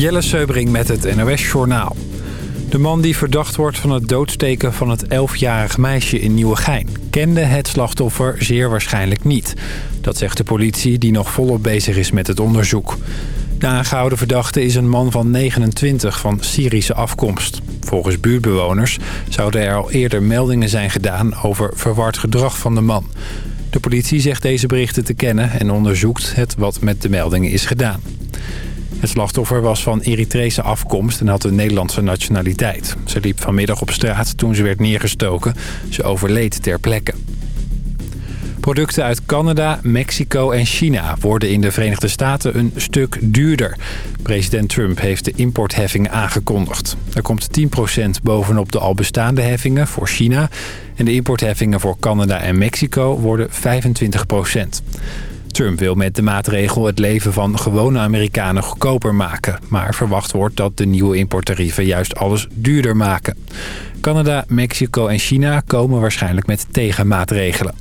Jelle Seubring met het NOS Journaal. De man die verdacht wordt van het doodsteken van het 11-jarig meisje in Nieuwegein... kende het slachtoffer zeer waarschijnlijk niet. Dat zegt de politie die nog volop bezig is met het onderzoek. De aangehouden verdachte is een man van 29 van Syrische afkomst. Volgens buurtbewoners zouden er al eerder meldingen zijn gedaan over verward gedrag van de man. De politie zegt deze berichten te kennen en onderzoekt het wat met de meldingen is gedaan. Het slachtoffer was van Eritrese afkomst en had een Nederlandse nationaliteit. Ze liep vanmiddag op straat toen ze werd neergestoken. Ze overleed ter plekke. Producten uit Canada, Mexico en China worden in de Verenigde Staten een stuk duurder. President Trump heeft de importheffingen aangekondigd. Er komt 10% bovenop de al bestaande heffingen voor China... en de importheffingen voor Canada en Mexico worden 25%. Trump wil met de maatregel het leven van gewone Amerikanen goedkoper maken. Maar verwacht wordt dat de nieuwe importtarieven juist alles duurder maken. Canada, Mexico en China komen waarschijnlijk met tegenmaatregelen.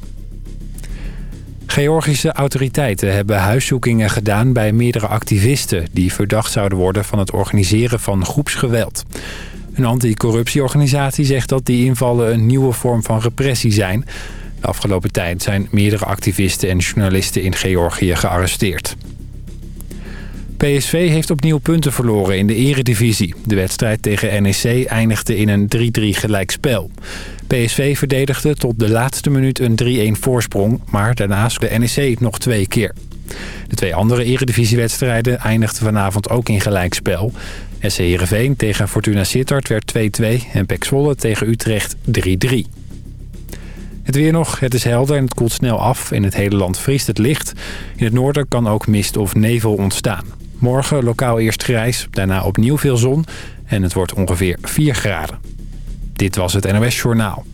Georgische autoriteiten hebben huiszoekingen gedaan bij meerdere activisten... die verdacht zouden worden van het organiseren van groepsgeweld. Een anticorruptieorganisatie zegt dat die invallen een nieuwe vorm van repressie zijn... De afgelopen tijd zijn meerdere activisten en journalisten in Georgië gearresteerd. PSV heeft opnieuw punten verloren in de eredivisie. De wedstrijd tegen NEC eindigde in een 3-3 gelijkspel. PSV verdedigde tot de laatste minuut een 3-1 voorsprong... maar daarnaast de NEC nog twee keer. De twee andere eredivisiewedstrijden eindigden vanavond ook in gelijkspel. SC Heerenveen tegen Fortuna Sittard werd 2-2 en PEC Zwolle tegen Utrecht 3-3. Het weer nog, het is helder en het koelt snel af. In het hele land vriest het licht. In het noorden kan ook mist of nevel ontstaan. Morgen lokaal eerst grijs, daarna opnieuw veel zon en het wordt ongeveer 4 graden. Dit was het NOS Journaal.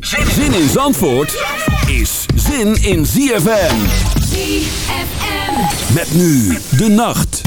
Zin in Zandvoort is zin in ZFM. ZFM. Met nu de nacht.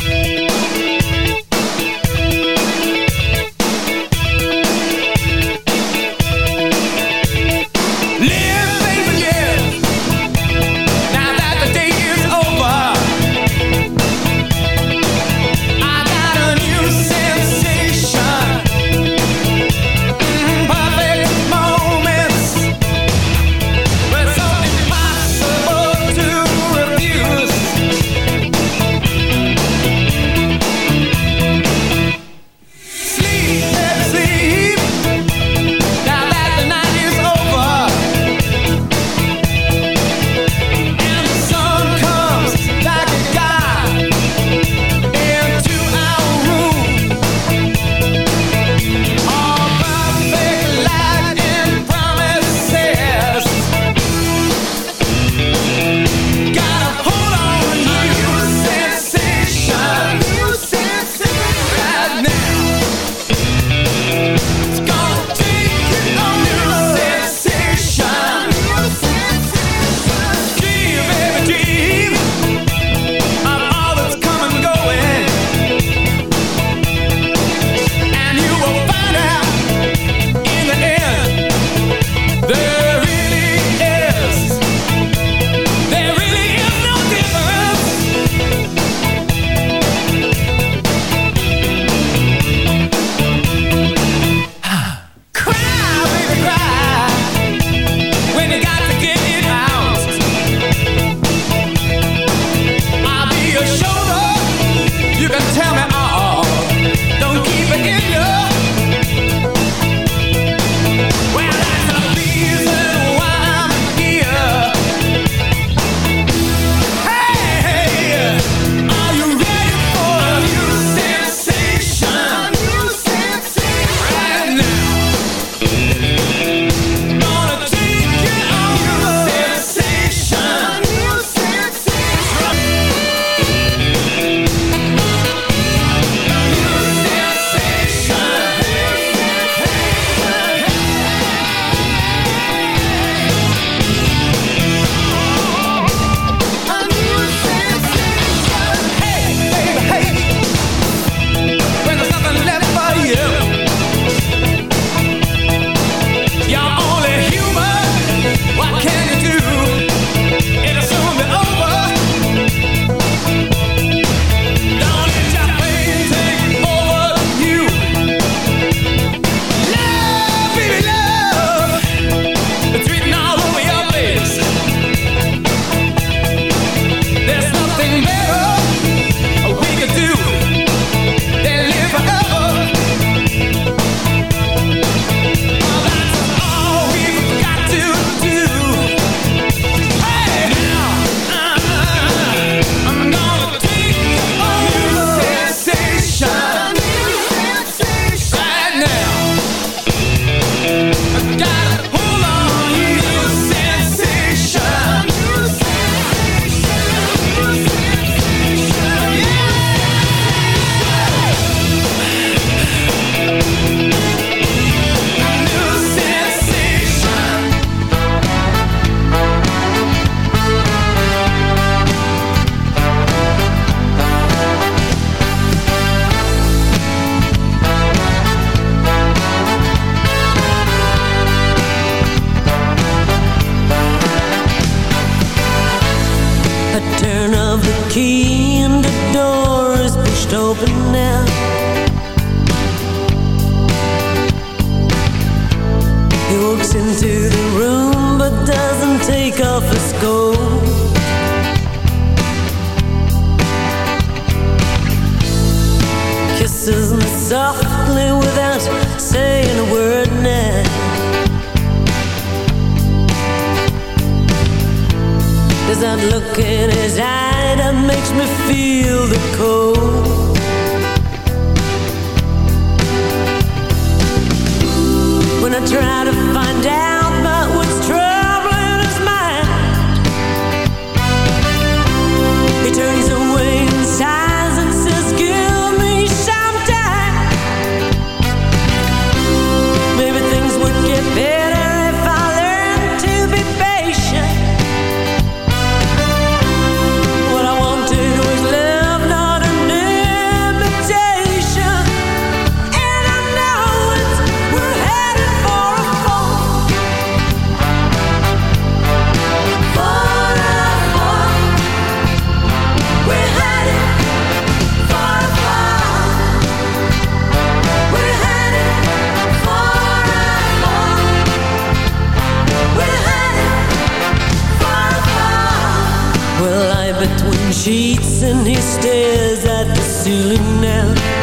and he stares at the ceiling now.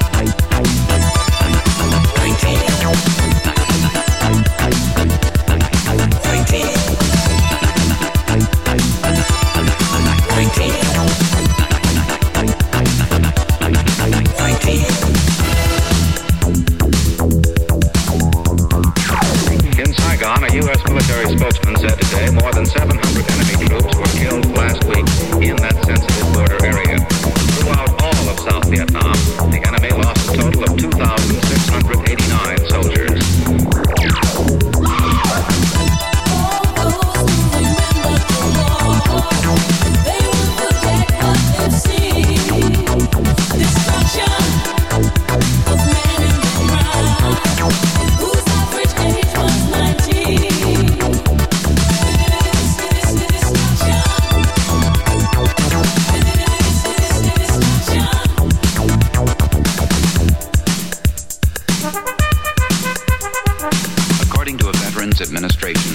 said today more than 700 enemy troops were killed last week in that sensitive border area. Throughout all of South Vietnam,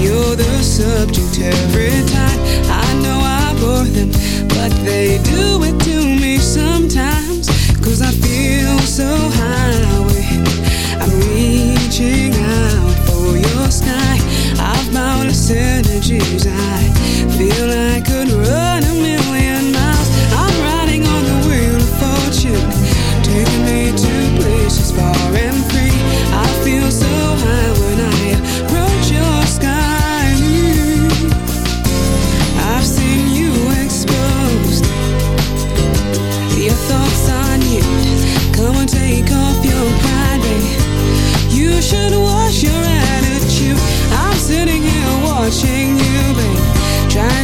You're the subject every time. I know I bore them, but they do it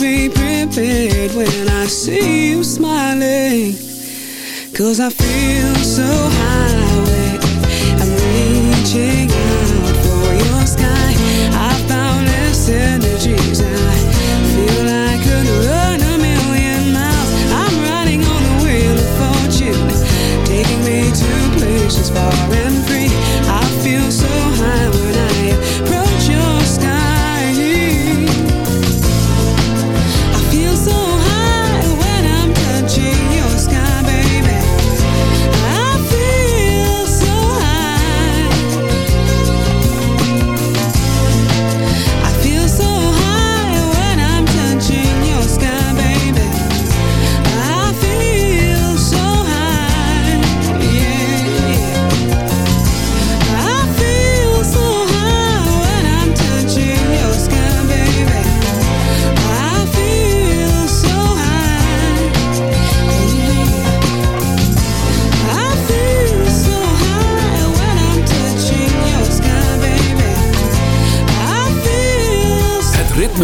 be prepared when I see you smiling. Cause I feel so high. I'm reaching out for your sky. I've boundless energies. I feel I could run a million miles. I'm riding on the wheel of fortune, taking me to places far and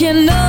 you know?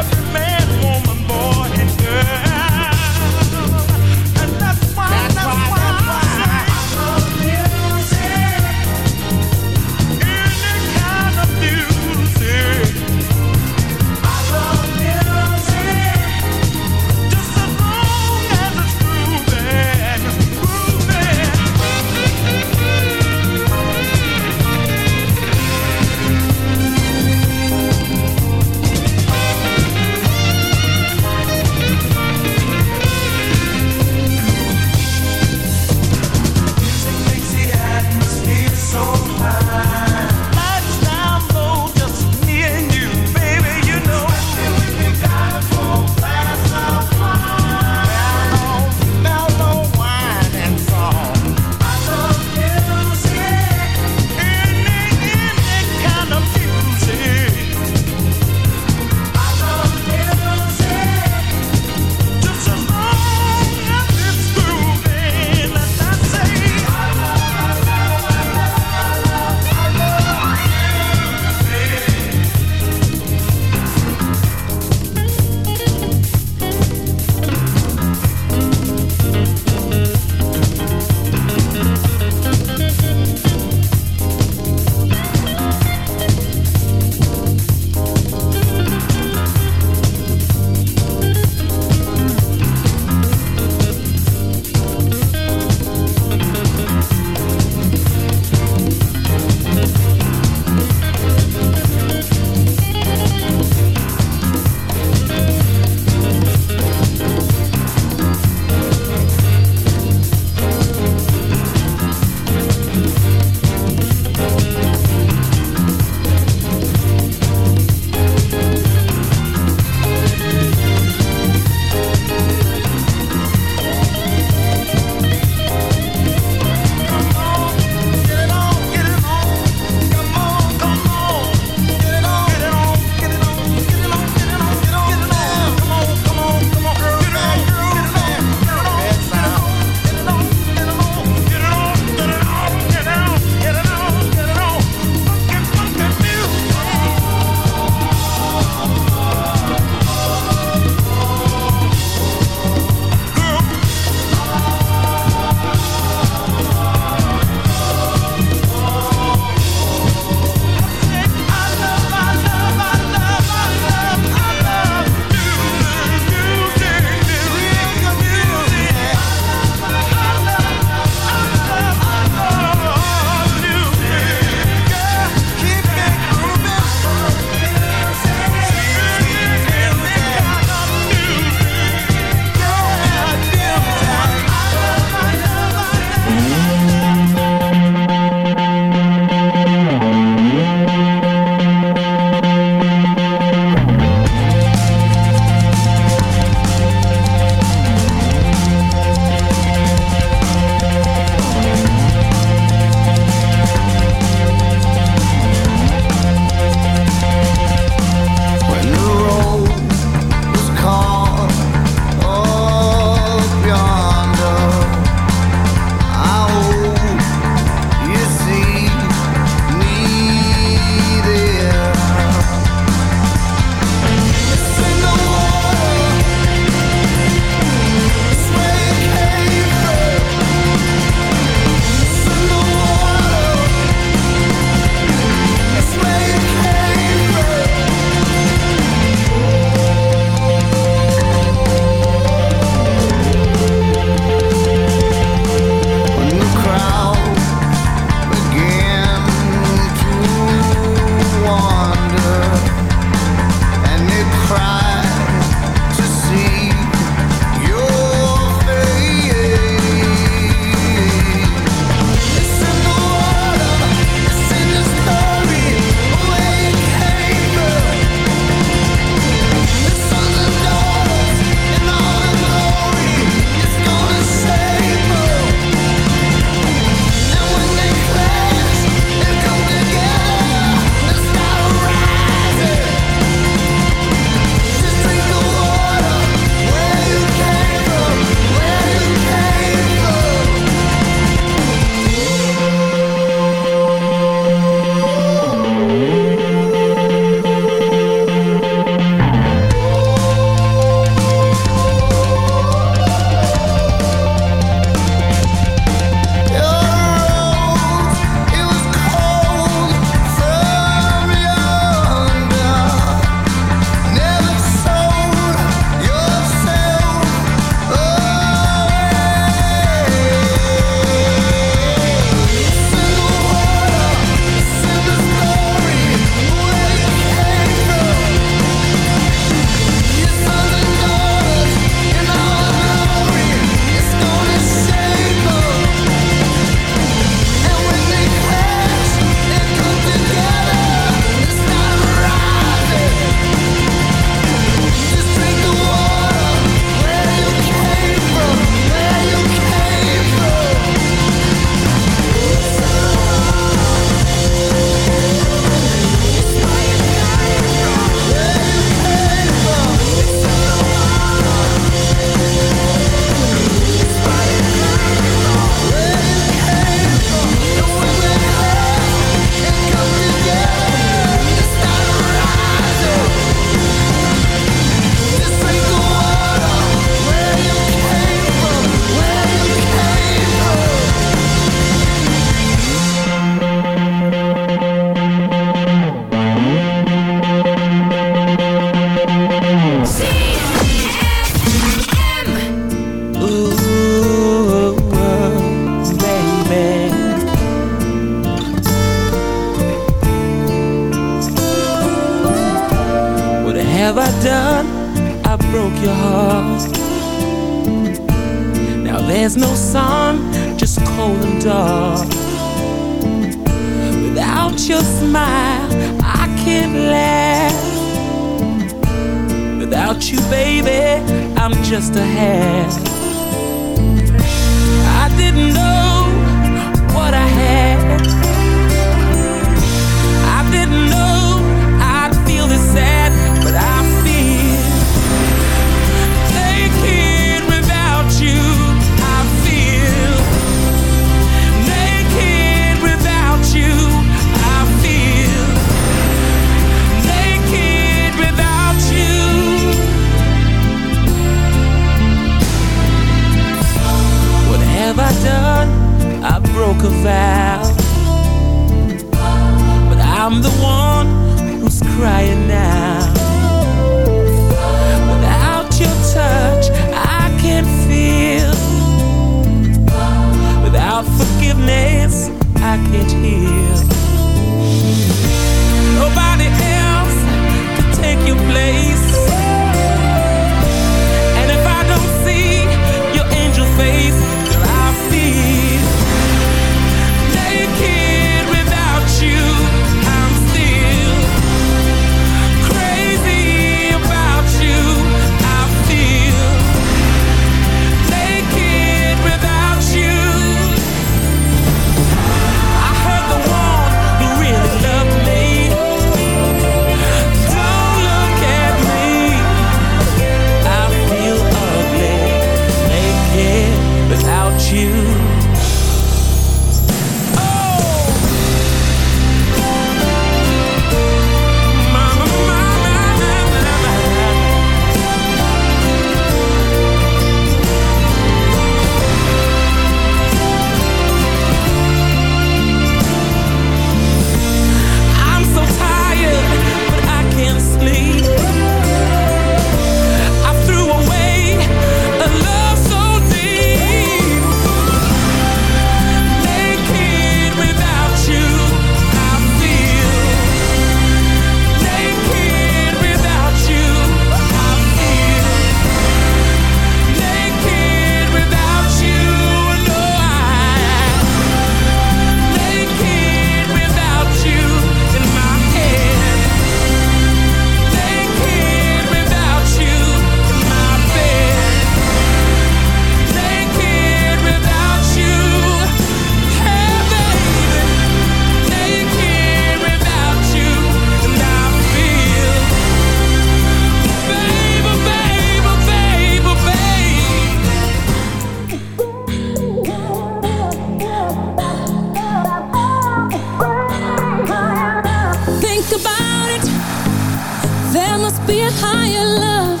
There must be a higher love.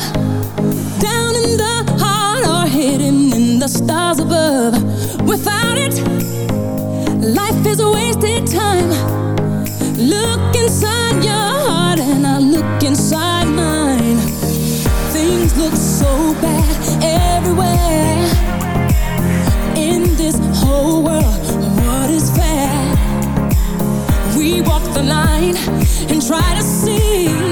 Down in the heart or hidden in the stars above. Without it, life is a wasted time. Look inside your heart and I look inside mine. Things look so bad everywhere. In this whole world, what is fair? We walk the line and try to see